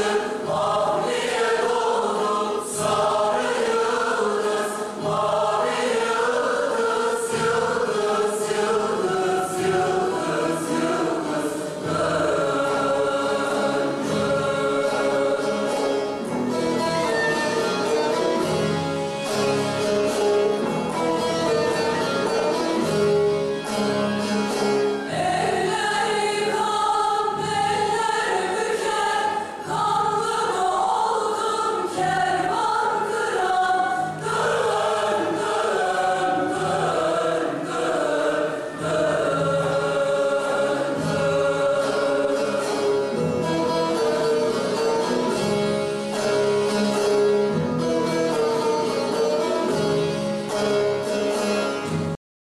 blessed